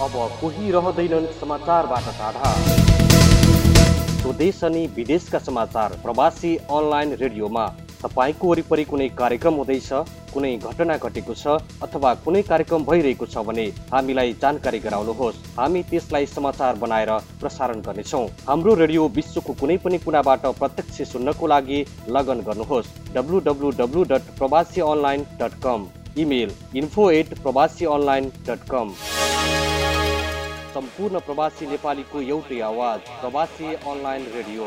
अब कोही रहँदैनन् समाचारबाट टाढा। स्वदेश अनि विदेशका समाचार प्रवासी अनलाइन रेडियोमा तपाईँको वरिपरि कुनै कार्यक्रम हुँदैछ कुनै घटना घटेको छ अथवा कुनै कार्यक्रम भइरहेको छ भने हामीलाई जानकारी गराउनुहोस्। हामी त्यसलाई समाचार बनाएर प्रसारण गर्नेछौँ। हाम्रो रेडियो विश्वको कुनै पनि कुनाबाट प्रत्यक्ष सुन्नको लागि लगन गर्नुहोस्। W W W dot Pravasi online dot com email info at Pravasi online dot com संपूर्ण प्रवासी नेपालीको एवटे आवाज़, प्रवासी अनलाइन रेडियो।